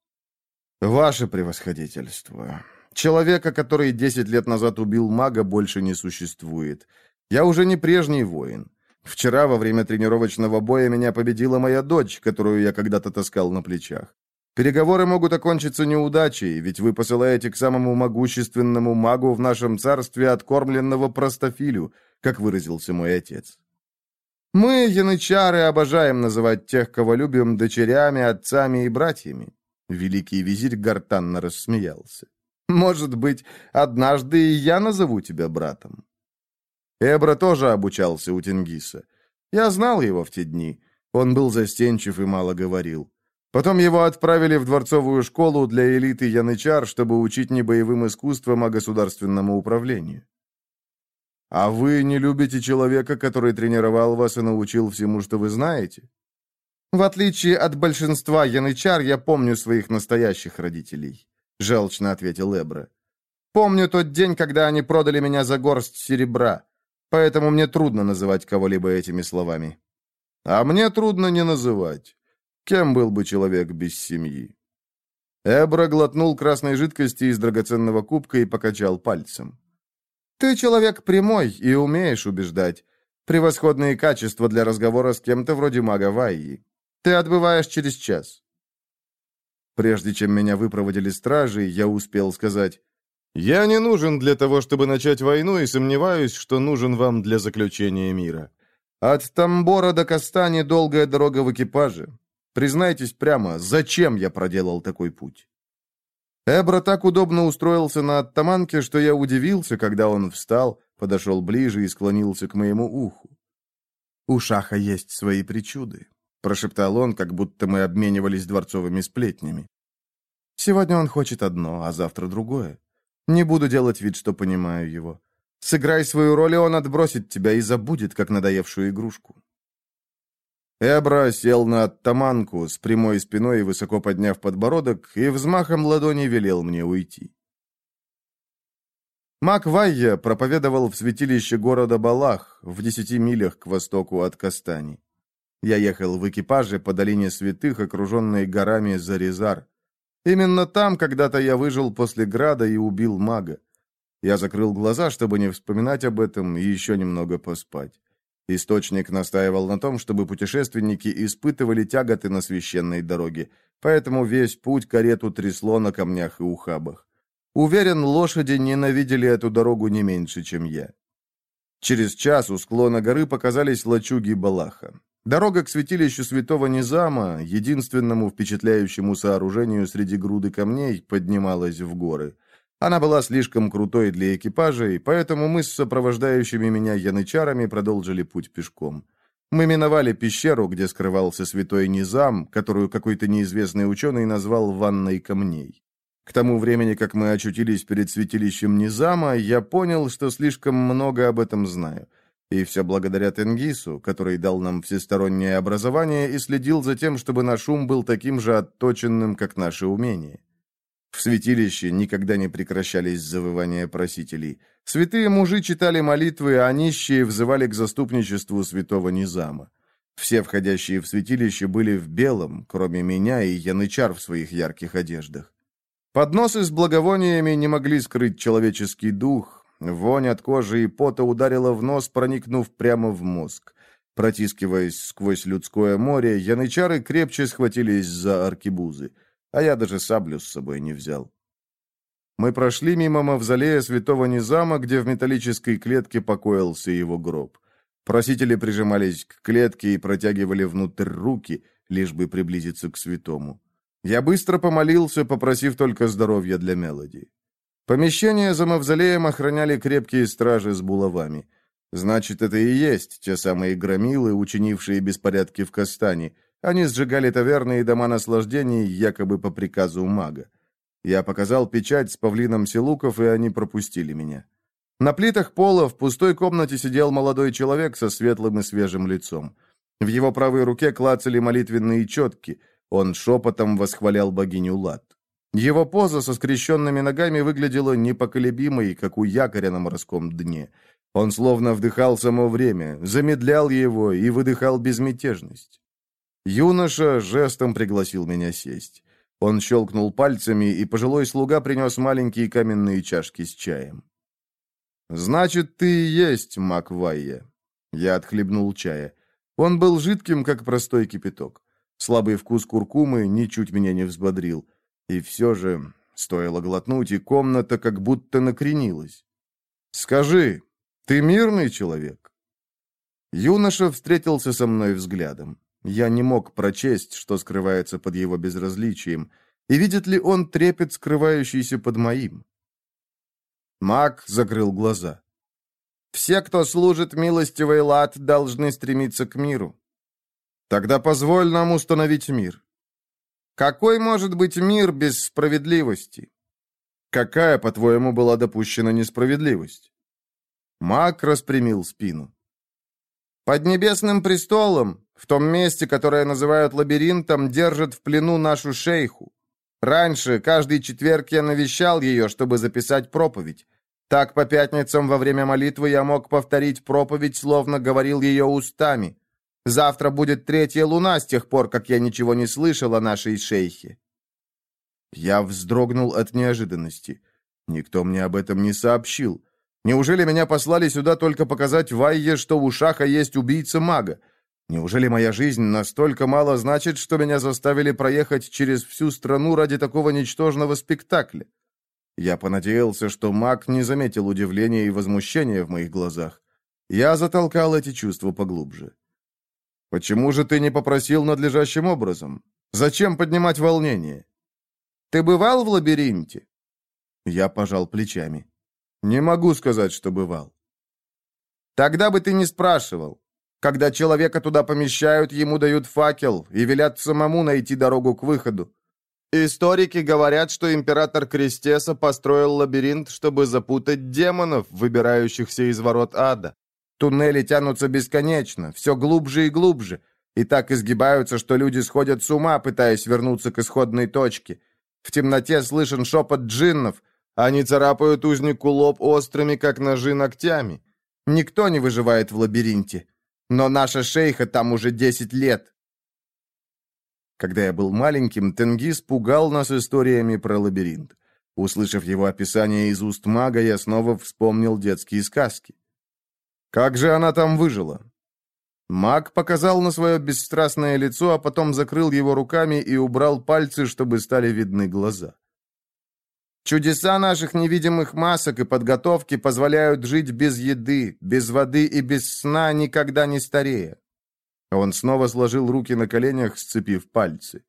«Ваше превосходительство, Человека, который десять лет назад убил мага, больше не существует. Я уже не прежний воин. Вчера во время тренировочного боя меня победила моя дочь, которую я когда-то таскал на плечах. Переговоры могут окончиться неудачей, ведь вы посылаете к самому могущественному магу в нашем царстве откормленного простофилю, как выразился мой отец. Мы, янычары, обожаем называть тех, кого любим, дочерями, отцами и братьями. Великий визирь гортанно рассмеялся. Может быть, однажды и я назову тебя братом. Эбра тоже обучался у Тенгиса. Я знал его в те дни. Он был застенчив и мало говорил. Потом его отправили в дворцовую школу для элиты янычар, чтобы учить не боевым искусствам, а государственному управлению. А вы не любите человека, который тренировал вас и научил всему, что вы знаете? В отличие от большинства янычар, я помню своих настоящих родителей, желчно ответил Эбра. Помню тот день, когда они продали меня за горсть серебра, поэтому мне трудно называть кого-либо этими словами. А мне трудно не называть. Кем был бы человек без семьи? Эбра глотнул красной жидкости из драгоценного кубка и покачал пальцем. Ты человек прямой и умеешь убеждать. Превосходные качества для разговора с кем-то вроде мага Вайи. Ты отбываешь через час. Прежде чем меня выпроводили стражи, я успел сказать, «Я не нужен для того, чтобы начать войну, и сомневаюсь, что нужен вам для заключения мира. От Тамбора до Кастани долгая дорога в экипаже. Признайтесь прямо, зачем я проделал такой путь?» Эбра так удобно устроился на оттаманке, что я удивился, когда он встал, подошел ближе и склонился к моему уху. «У Шаха есть свои причуды», — прошептал он, как будто мы обменивались дворцовыми сплетнями. «Сегодня он хочет одно, а завтра другое. Не буду делать вид, что понимаю его. Сыграй свою роль, и он отбросит тебя и забудет, как надоевшую игрушку. Эбра сел на оттаманку с прямой спиной, высоко подняв подбородок, и взмахом ладони велел мне уйти. Мак Вайя проповедовал в святилище города Балах, в десяти милях к востоку от Кастани. Я ехал в экипаже по долине святых, окруженной горами Зарезар. Именно там когда-то я выжил после града и убил мага. Я закрыл глаза, чтобы не вспоминать об этом и еще немного поспать. Источник настаивал на том, чтобы путешественники испытывали тяготы на священной дороге, поэтому весь путь карету трясло на камнях и ухабах. Уверен, лошади ненавидели эту дорогу не меньше, чем я. Через час у склона горы показались лачуги Балаха. Дорога к святилищу святого Низама, единственному впечатляющему сооружению среди груды камней, поднималась в горы. Она была слишком крутой для экипажей, поэтому мы с сопровождающими меня янычарами продолжили путь пешком. Мы миновали пещеру, где скрывался святой Низам, которую какой-то неизвестный ученый назвал «ванной камней». К тому времени, как мы очутились перед святилищем Низама, я понял, что слишком много об этом знаю. И все благодаря Тенгису, который дал нам всестороннее образование и следил за тем, чтобы наш ум был таким же отточенным, как наши умения. В святилище никогда не прекращались завывания просителей. Святые мужи читали молитвы, а нищие взывали к заступничеству святого Низама. Все входящие в святилище были в белом, кроме меня и янычар в своих ярких одеждах. Подносы с благовониями не могли скрыть человеческий дух. Вонь от кожи и пота ударила в нос, проникнув прямо в мозг. Протискиваясь сквозь людское море, янычары крепче схватились за аркебузы а я даже саблю с собой не взял. Мы прошли мимо мавзолея святого Низама, где в металлической клетке покоился его гроб. Просители прижимались к клетке и протягивали внутрь руки, лишь бы приблизиться к святому. Я быстро помолился, попросив только здоровья для Мелоди. Помещение за мавзолеем охраняли крепкие стражи с булавами. Значит, это и есть те самые громилы, учинившие беспорядки в Кастане, они сжигали таверны и дома наслаждений, якобы по приказу мага. Я показал печать с павлином Силуков, и они пропустили меня. На плитах пола в пустой комнате сидел молодой человек со светлым и свежим лицом. В его правой руке клацали молитвенные четки. Он шепотом восхвалял богиню Лад. Его поза со скрещенными ногами выглядела непоколебимой, как у якоря на морском дне. Он словно вдыхал само время, замедлял его и выдыхал безмятежность. Юноша жестом пригласил меня сесть. Он щелкнул пальцами, и пожилой слуга принес маленькие каменные чашки с чаем. «Значит, ты и есть Маквайя». Я отхлебнул чая. Он был жидким, как простой кипяток. Слабый вкус куркумы ничуть меня не взбодрил. И все же, стоило глотнуть, и комната как будто накренилась. «Скажи, ты мирный человек?» Юноша встретился со мной взглядом. Я не мог прочесть, что скрывается под его безразличием, и видит ли он трепет, скрывающийся под моим. Маг закрыл глаза. «Все, кто служит милостивой лад, должны стремиться к миру. Тогда позволь нам установить мир. Какой может быть мир без справедливости? Какая, по-твоему, была допущена несправедливость?» Маг распрямил спину. «Под небесным престолом в том месте, которое называют лабиринтом, держат в плену нашу шейху. Раньше, каждый четверг я навещал ее, чтобы записать проповедь. Так по пятницам во время молитвы я мог повторить проповедь, словно говорил ее устами. Завтра будет третья луна с тех пор, как я ничего не слышал о нашей шейхе. Я вздрогнул от неожиданности. Никто мне об этом не сообщил. Неужели меня послали сюда только показать Вайе, что у Шаха есть убийца-мага? Неужели моя жизнь настолько мало значит, что меня заставили проехать через всю страну ради такого ничтожного спектакля? Я понадеялся, что маг не заметил удивления и возмущения в моих глазах. Я затолкал эти чувства поглубже. «Почему же ты не попросил надлежащим образом? Зачем поднимать волнение?» «Ты бывал в лабиринте?» Я пожал плечами. «Не могу сказать, что бывал». «Тогда бы ты не спрашивал. Когда человека туда помещают, ему дают факел и велят самому найти дорогу к выходу. Историки говорят, что император Крестеса построил лабиринт, чтобы запутать демонов, выбирающихся из ворот ада. Туннели тянутся бесконечно, все глубже и глубже, и так изгибаются, что люди сходят с ума, пытаясь вернуться к исходной точке. В темноте слышен шепот джиннов, они царапают узнику лоб острыми, как ножи, ногтями. Никто не выживает в лабиринте. Но наша шейха там уже десять лет. Когда я был маленьким, Тенгиз пугал нас историями про лабиринт. Услышав его описание из уст мага, я снова вспомнил детские сказки. Как же она там выжила? Маг показал на свое бесстрастное лицо, а потом закрыл его руками и убрал пальцы, чтобы стали видны глаза. Чудеса наших невидимых масок и подготовки позволяют жить без еды, без воды и без сна, никогда не старея. Он снова сложил руки на коленях, сцепив пальцы.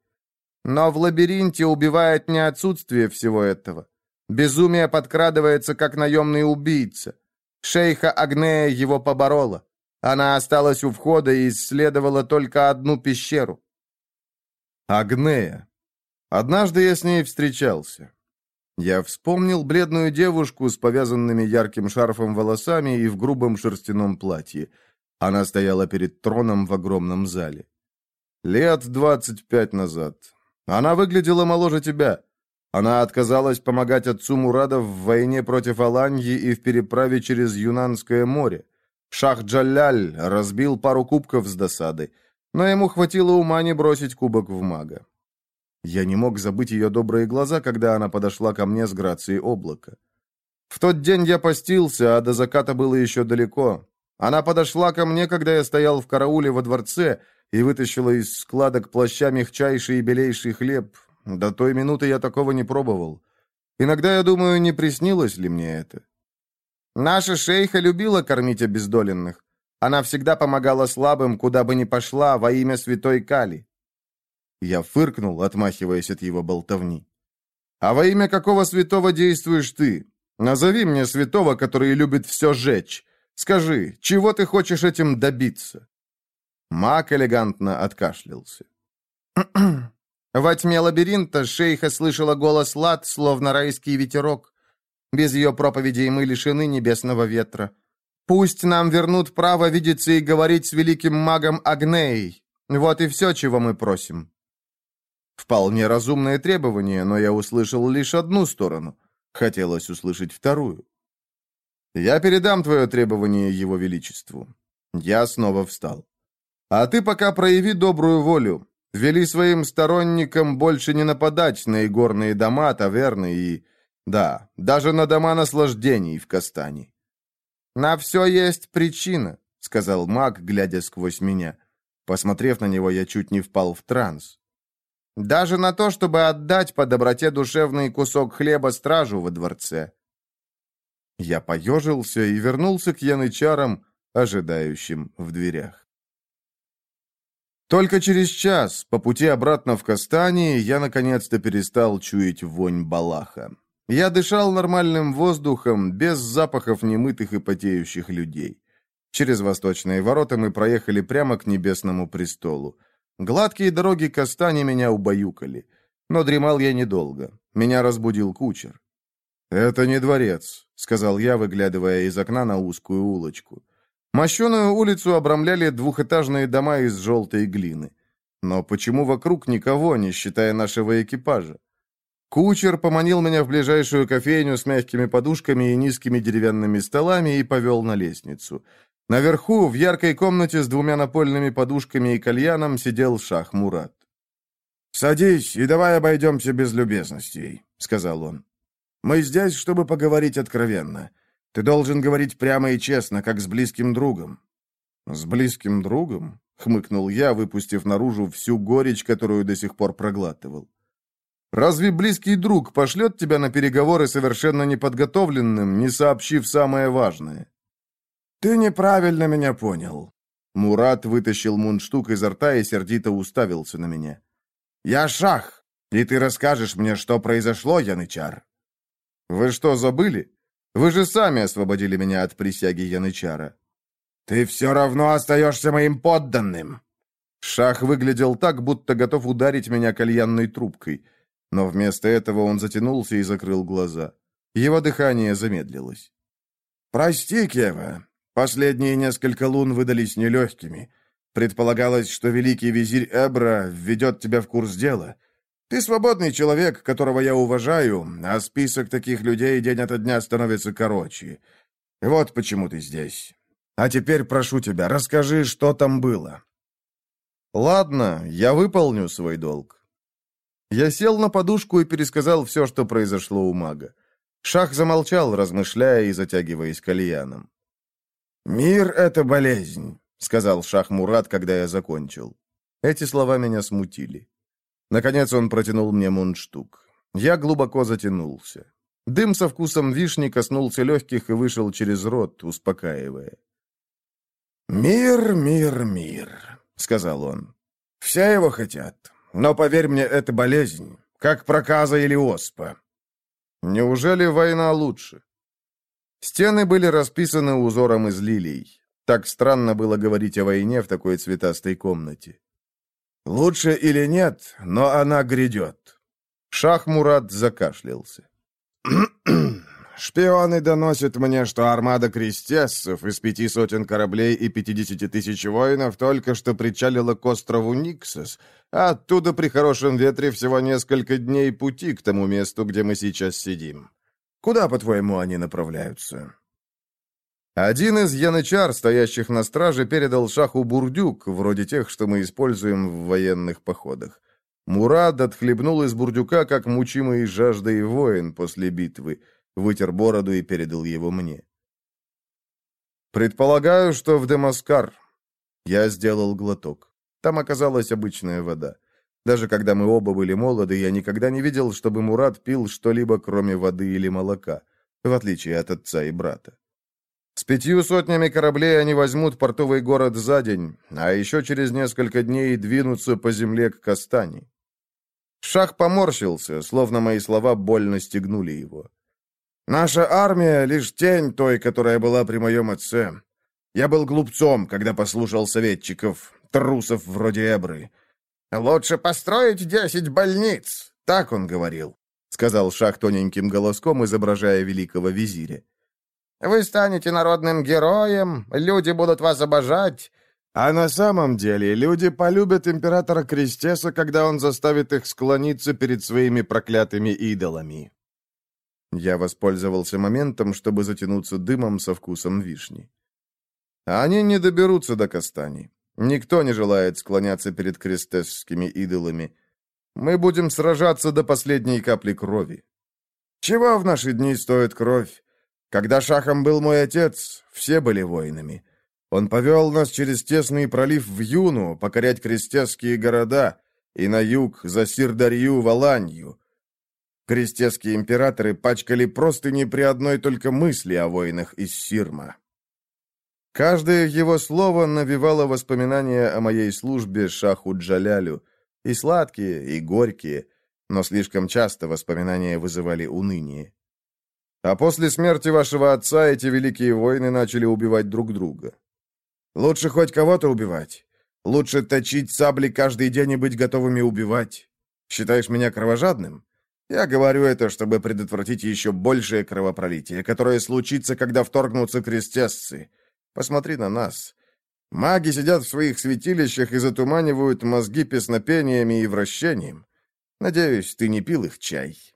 Но в лабиринте убивает не отсутствие всего этого. Безумие подкрадывается, как наемный убийца. Шейха Агнея его поборола. Она осталась у входа и исследовала только одну пещеру. Агнея. Однажды я с ней встречался. Я вспомнил бледную девушку с повязанными ярким шарфом волосами и в грубом шерстяном платье. Она стояла перед троном в огромном зале. Лет двадцать пять назад. Она выглядела моложе тебя. Она отказалась помогать отцу Мурада в войне против Аланьи и в переправе через Юнанское море. Шах Джаляль разбил пару кубков с досады, но ему хватило ума не бросить кубок в мага. Я не мог забыть ее добрые глаза, когда она подошла ко мне с грацией облака. В тот день я постился, а до заката было еще далеко. Она подошла ко мне, когда я стоял в карауле во дворце, и вытащила из складок плаща мягчайший и белейший хлеб. До той минуты я такого не пробовал. Иногда я думаю, не приснилось ли мне это. Наша шейха любила кормить обездоленных. Она всегда помогала слабым, куда бы ни пошла, во имя святой Кали. Я фыркнул, отмахиваясь от его болтовни. «А во имя какого святого действуешь ты? Назови мне святого, который любит все жечь. Скажи, чего ты хочешь этим добиться?» Мак элегантно откашлялся. Во тьме лабиринта шейха слышала голос лад, словно райский ветерок. Без ее проповедей мы лишены небесного ветра. Пусть нам вернут право видеться и говорить с великим магом Агнеей. Вот и все, чего мы просим. Вполне разумное требование, но я услышал лишь одну сторону. Хотелось услышать вторую. Я передам твое требование его величеству. Я снова встал. А ты пока прояви добрую волю. Вели своим сторонникам больше не нападать на игорные дома, таверны и... Да, даже на дома наслаждений в Кастане. «На все есть причина», — сказал маг, глядя сквозь меня. Посмотрев на него, я чуть не впал в транс. «Даже на то, чтобы отдать по доброте душевный кусок хлеба стражу во дворце». Я поежился и вернулся к янычарам, ожидающим в дверях. Только через час, по пути обратно в Кастане, я наконец-то перестал чуять вонь балаха. Я дышал нормальным воздухом, без запахов немытых и потеющих людей. Через восточные ворота мы проехали прямо к небесному престолу. Гладкие дороги Кастани меня убаюкали. Но дремал я недолго. Меня разбудил кучер. «Это не дворец», — сказал я, выглядывая из окна на узкую улочку. Мощеную улицу обрамляли двухэтажные дома из желтой глины. Но почему вокруг никого, не считая нашего экипажа? Кучер поманил меня в ближайшую кофейню с мягкими подушками и низкими деревянными столами и повел на лестницу. Наверху, в яркой комнате с двумя напольными подушками и кальяном, сидел Шах Мурат. «Садись и давай обойдемся без любезностей», — сказал он. «Мы здесь, чтобы поговорить откровенно. Ты должен говорить прямо и честно, как с близким другом». «С близким другом?» — хмыкнул я, выпустив наружу всю горечь, которую до сих пор проглатывал. Разве близкий друг пошлет тебя на переговоры совершенно неподготовленным, не сообщив самое важное? Ты неправильно меня понял. Мурат вытащил мундштук изо рта и сердито уставился на меня. Я шах, и ты расскажешь мне, что произошло, Янычар. Вы что, забыли? Вы же сами освободили меня от присяги Янычара. Ты все равно остаешься моим подданным. Шах выглядел так, будто готов ударить меня кальянной трубкой. Но вместо этого он затянулся и закрыл глаза. Его дыхание замедлилось. «Прости, Кева. Последние несколько лун выдались нелегкими. Предполагалось, что великий визирь Эбра введет тебя в курс дела. Ты свободный человек, которого я уважаю, а список таких людей день ото дня становится короче. Вот почему ты здесь. А теперь прошу тебя, расскажи, что там было». «Ладно, я выполню свой долг. Я сел на подушку и пересказал все, что произошло у мага. Шах замолчал, размышляя и затягиваясь кальяном. «Мир — это болезнь», — сказал Шах Мурат, когда я закончил. Эти слова меня смутили. Наконец он протянул мне мундштук. Я глубоко затянулся. Дым со вкусом вишни коснулся легких и вышел через рот, успокаивая. «Мир, мир, мир», — сказал он. «Все его хотят. Но, поверь мне, это болезнь, как проказа или оспа. Неужели война лучше? Стены были расписаны узором из лилий. Так странно было говорить о войне в такой цветастой комнате. «Лучше или нет, но она грядет». Шах Мурат закашлялся. Шпионы доносят мне, что армада крестесцев из пяти сотен кораблей и пятидесяти тысяч воинов только что причалила к острову Никсос, а оттуда при хорошем ветре всего несколько дней пути к тому месту, где мы сейчас сидим. Куда, по-твоему, они направляются?» Один из янычар, стоящих на страже, передал шаху бурдюк, вроде тех, что мы используем в военных походах. Мурад отхлебнул из бурдюка, как мучимый жаждой воин после битвы — вытер бороду и передал его мне. «Предполагаю, что в Демаскар». Я сделал глоток. Там оказалась обычная вода. Даже когда мы оба были молоды, я никогда не видел, чтобы Мурат пил что-либо, кроме воды или молока, в отличие от отца и брата. С пятью сотнями кораблей они возьмут портовый город за день, а еще через несколько дней двинутся по земле к Кастани. Шах поморщился, словно мои слова больно стегнули его. Наша армия — лишь тень той, которая была при моем отце. Я был глупцом, когда послушал советчиков, трусов вроде Эбры. «Лучше построить десять больниц», — так он говорил, — сказал Шах тоненьким голоском, изображая великого визиря. «Вы станете народным героем, люди будут вас обожать». А на самом деле люди полюбят императора Крестеса, когда он заставит их склониться перед своими проклятыми идолами. Я воспользовался моментом, чтобы затянуться дымом со вкусом вишни. Они не доберутся до Кастани. Никто не желает склоняться перед крестесскими идолами. Мы будем сражаться до последней капли крови. Чего в наши дни стоит кровь? Когда шахом был мой отец, все были воинами. Он повел нас через тесный пролив в Юну, покорять крестесские города, и на юг, за Сирдарью, Валанью. Крестесские императоры пачкали простыни при одной только мысли о воинах из Сирма. Каждое его слово навевало воспоминания о моей службе Шаху Джалялю, и сладкие, и горькие, но слишком часто воспоминания вызывали уныние. А после смерти вашего отца эти великие воины начали убивать друг друга. Лучше хоть кого-то убивать. Лучше точить сабли каждый день и быть готовыми убивать. Считаешь меня кровожадным? Я говорю это, чтобы предотвратить еще большее кровопролитие, которое случится, когда вторгнутся крестесцы. Посмотри на нас. Маги сидят в своих святилищах и затуманивают мозги песнопениями и вращением. Надеюсь, ты не пил их чай.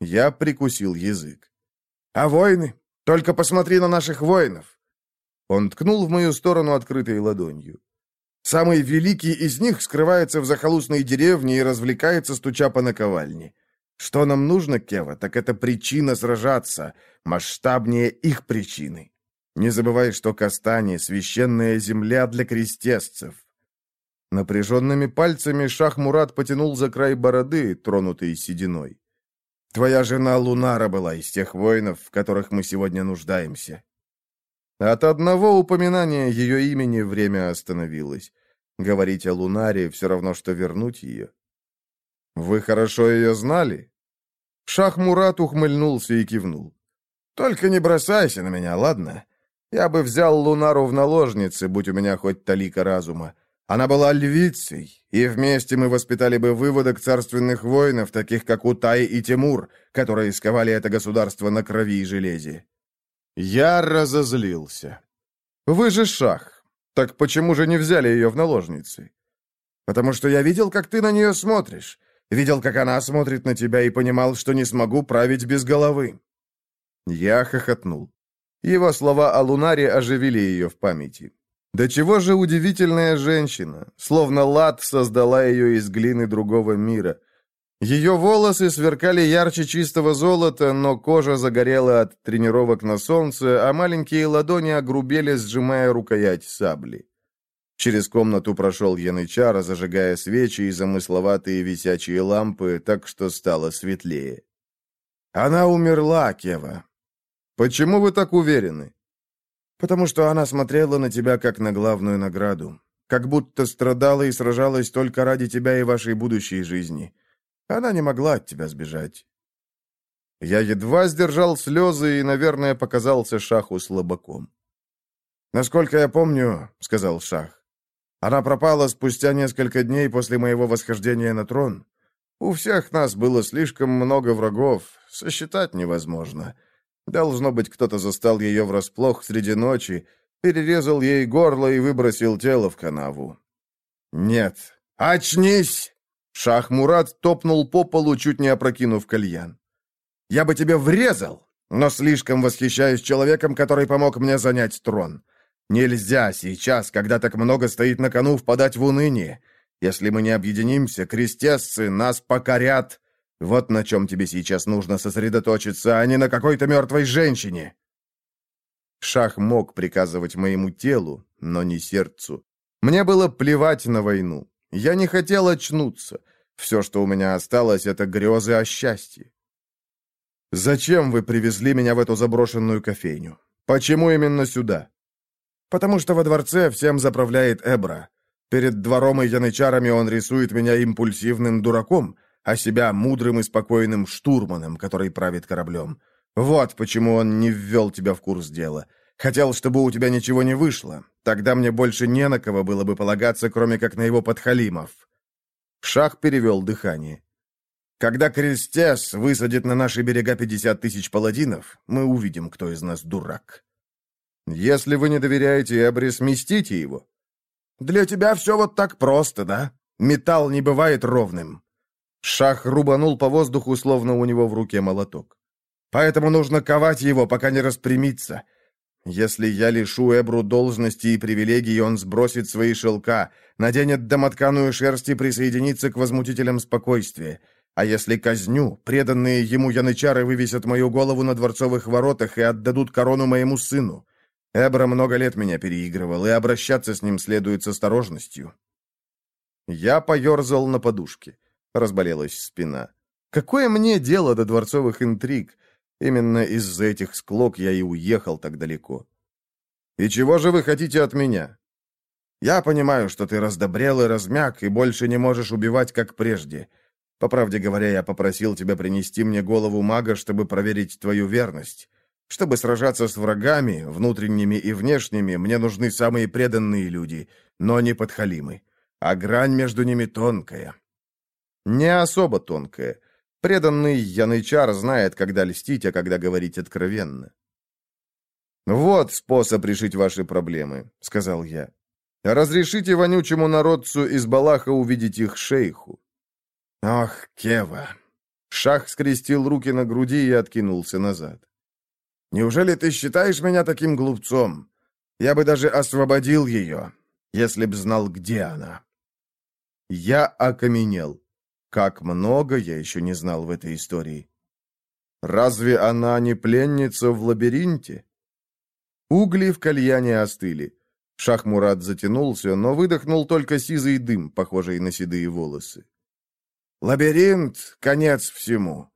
Я прикусил язык. А воины? Только посмотри на наших воинов. Он ткнул в мою сторону открытой ладонью. Самый великий из них скрывается в захолустной деревне и развлекается, стуча по наковальне. Что нам нужно, Кева, так это причина сражаться, масштабнее их причины. Не забывай, что Кастани — священная земля для крестесцев. Напряженными пальцами Шах Мурат потянул за край бороды, тронутой сединой. «Твоя жена Лунара была из тех воинов, в которых мы сегодня нуждаемся. От одного упоминания ее имени время остановилось. Говорить о Лунаре все равно, что вернуть ее. «Вы хорошо ее знали?» Шах Мурат ухмыльнулся и кивнул. «Только не бросайся на меня, ладно? Я бы взял Лунару в наложницы, будь у меня хоть талика разума. Она была львицей, и вместе мы воспитали бы выводок царственных воинов, таких как Утай и Тимур, которые сковали это государство на крови и железе. Я разозлился. «Вы же шах. Так почему же не взяли ее в наложницы?» «Потому что я видел, как ты на нее смотришь. Видел, как она смотрит на тебя и понимал, что не смогу править без головы». Я хохотнул. Его слова о Лунаре оживили ее в памяти. Да чего же удивительная женщина, словно лад создала ее из глины другого мира. Ее волосы сверкали ярче чистого золота, но кожа загорела от тренировок на солнце, а маленькие ладони огрубели, сжимая рукоять сабли. Через комнату прошел янычар, зажигая свечи и замысловатые висячие лампы, так что стало светлее. «Она умерла, Кева». «Почему вы так уверены?» «Потому что она смотрела на тебя как на главную награду, как будто страдала и сражалась только ради тебя и вашей будущей жизни». Она не могла от тебя сбежать. Я едва сдержал слезы и, наверное, показался Шаху слабаком. «Насколько я помню», — сказал Шах, — «она пропала спустя несколько дней после моего восхождения на трон. У всех нас было слишком много врагов, сосчитать невозможно. Должно быть, кто-то застал ее врасплох среди ночи, перерезал ей горло и выбросил тело в канаву. Нет. Очнись! Шах Мурат топнул по полу, чуть не опрокинув кальян. «Я бы тебе врезал, но слишком восхищаюсь человеком, который помог мне занять трон. Нельзя сейчас, когда так много стоит на кону, впадать в уныние. Если мы не объединимся, крестесцы нас покорят. Вот на чем тебе сейчас нужно сосредоточиться, а не на какой-то мертвой женщине». Шах мог приказывать моему телу, но не сердцу. Мне было плевать на войну. Я не хотел очнуться. Все, что у меня осталось, это грезы о счастье. «Зачем вы привезли меня в эту заброшенную кофейню? Почему именно сюда?» «Потому что во дворце всем заправляет Эбра. Перед двором и янычарами он рисует меня импульсивным дураком, а себя мудрым и спокойным штурманом, который правит кораблем. Вот почему он не ввел тебя в курс дела. Хотел, чтобы у тебя ничего не вышло. Тогда мне больше не на кого было бы полагаться, кроме как на его подхалимов». Шах перевел дыхание. «Когда Крестес высадит на наши берега пятьдесят тысяч паладинов, мы увидим, кто из нас дурак. Если вы не доверяете Эбри, сместите его». «Для тебя все вот так просто, да? Металл не бывает ровным». Шах рубанул по воздуху, словно у него в руке молоток. «Поэтому нужно ковать его, пока не распрямится. Если я лишу Эбру должности и привилегий, он сбросит свои шелка, наденет домотканую шерсть и присоединится к возмутителям спокойствия. А если казню, преданные ему янычары вывесят мою голову на дворцовых воротах и отдадут корону моему сыну. Эбра много лет меня переигрывал, и обращаться с ним следует с осторожностью. Я поерзал на подушке. Разболелась спина. Какое мне дело до дворцовых интриг? Именно из-за этих склок я и уехал так далеко. И чего же вы хотите от меня? Я понимаю, что ты раздобрел и размяк, и больше не можешь убивать, как прежде. По правде говоря, я попросил тебя принести мне голову мага, чтобы проверить твою верность. Чтобы сражаться с врагами, внутренними и внешними, мне нужны самые преданные люди, но не подхалимы. А грань между ними тонкая. Не особо тонкая. Преданный янычар знает, когда льстить, а когда говорить откровенно. «Вот способ решить ваши проблемы», — сказал я. «Разрешите вонючему народцу из Балаха увидеть их шейху». «Ох, Кева!» Шах скрестил руки на груди и откинулся назад. «Неужели ты считаешь меня таким глупцом? Я бы даже освободил ее, если б знал, где она». Я окаменел. Как много я еще не знал в этой истории. Разве она не пленница в лабиринте? Угли в кальяне остыли. Шахмурат затянулся, но выдохнул только сизый дым, похожий на седые волосы. «Лабиринт — конец всему.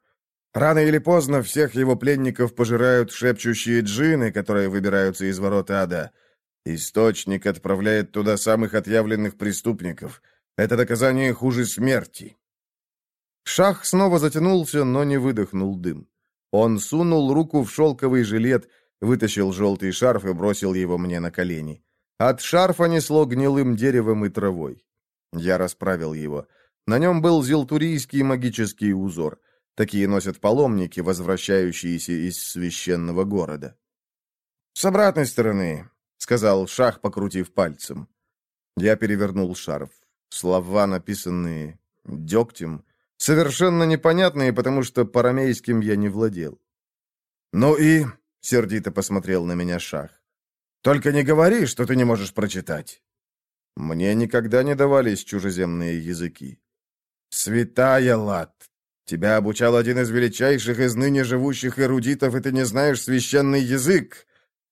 Рано или поздно всех его пленников пожирают шепчущие джины, которые выбираются из ворот ада. Источник отправляет туда самых отъявленных преступников. Это доказание хуже смерти. Шах снова затянулся, но не выдохнул дым. Он сунул руку в шелковый жилет, вытащил желтый шарф и бросил его мне на колени. От шарфа несло гнилым деревом и травой. Я расправил его. На нем был зелтурийский магический узор. Такие носят паломники, возвращающиеся из священного города. «С обратной стороны», — сказал Шах, покрутив пальцем. Я перевернул шарф. Слова, написанные дегтем, Совершенно непонятные, потому что парамейским я не владел. «Ну и...» — сердито посмотрел на меня Шах. «Только не говори, что ты не можешь прочитать». Мне никогда не давались чужеземные языки. «Святая лад! Тебя обучал один из величайших из ныне живущих эрудитов, и ты не знаешь священный язык!»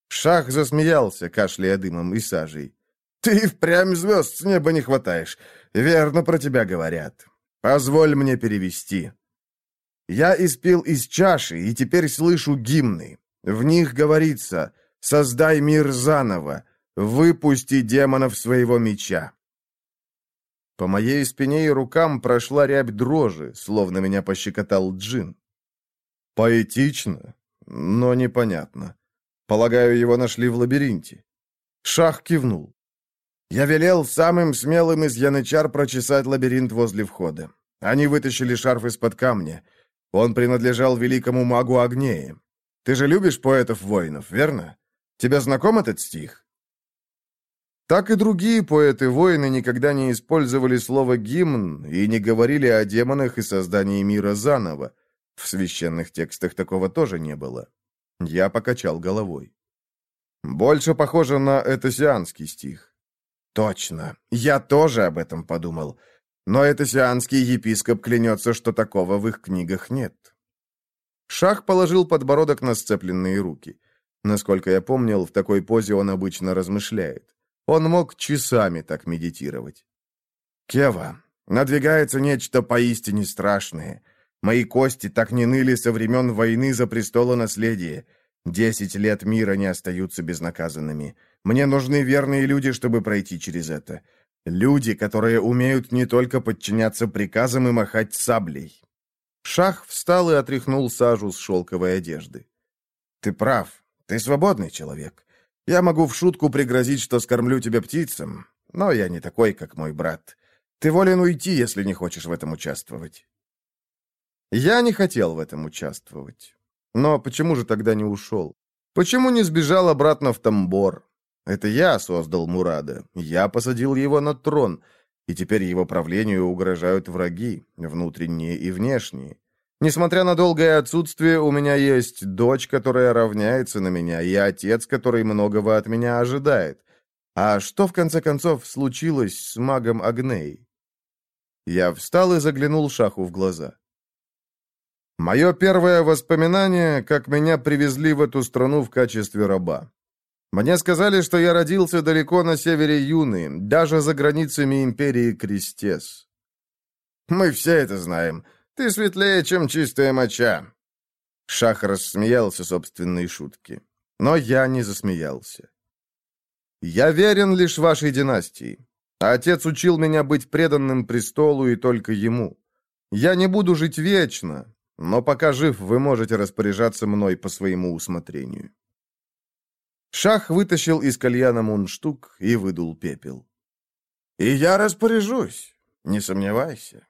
Шах засмеялся, кашляя дымом и сажей. «Ты впрямь звезд с неба не хватаешь. Верно про тебя говорят. Позволь мне перевести. Я испил из чаши, и теперь слышу гимны. В них говорится «Создай мир заново, выпусти демонов своего меча». По моей спине и рукам прошла рябь дрожи, словно меня пощекотал джин. Поэтично, но непонятно. Полагаю, его нашли в лабиринте. Шах кивнул. Я велел самым смелым из янычар прочесать лабиринт возле входа. Они вытащили шарф из-под камня. Он принадлежал великому магу Агнеи. Ты же любишь поэтов-воинов, верно? Тебе знаком этот стих? Так и другие поэты-воины никогда не использовали слово «гимн» и не говорили о демонах и создании мира заново. В священных текстах такого тоже не было. Я покачал головой. Больше похоже на этосианский стих. Точно. Я тоже об этом подумал. Но это сианский епископ клянется, что такого в их книгах нет. Шах положил подбородок на сцепленные руки. Насколько я помнил, в такой позе он обычно размышляет. Он мог часами так медитировать. «Кева, надвигается нечто поистине страшное. Мои кости так не ныли со времен войны за престолонаследие. Десять лет мира не остаются безнаказанными. Мне нужны верные люди, чтобы пройти через это. Люди, которые умеют не только подчиняться приказам и махать саблей. Шах встал и отряхнул сажу с шелковой одежды. «Ты прав. Ты свободный человек. Я могу в шутку пригрозить, что скормлю тебя птицам, но я не такой, как мой брат. Ты волен уйти, если не хочешь в этом участвовать». Я не хотел в этом участвовать. Но почему же тогда не ушел? Почему не сбежал обратно в Тамбор? Это я создал Мурада, я посадил его на трон, и теперь его правлению угрожают враги, внутренние и внешние. Несмотря на долгое отсутствие, у меня есть дочь, которая равняется на меня, и отец, который многого от меня ожидает. А что, в конце концов, случилось с магом Агней? Я встал и заглянул Шаху в глаза. Мое первое воспоминание, как меня привезли в эту страну в качестве раба. Мне сказали, что я родился далеко на севере Юны, даже за границами империи Крестес. Мы все это знаем. Ты светлее, чем чистая моча». Шах рассмеялся собственной шутке. Но я не засмеялся. «Я верен лишь вашей династии. Отец учил меня быть преданным престолу и только ему. Я не буду жить вечно, но пока жив, вы можете распоряжаться мной по своему усмотрению». Шах вытащил из кальяна мундштук и выдул пепел. «И я распоряжусь, не сомневайся».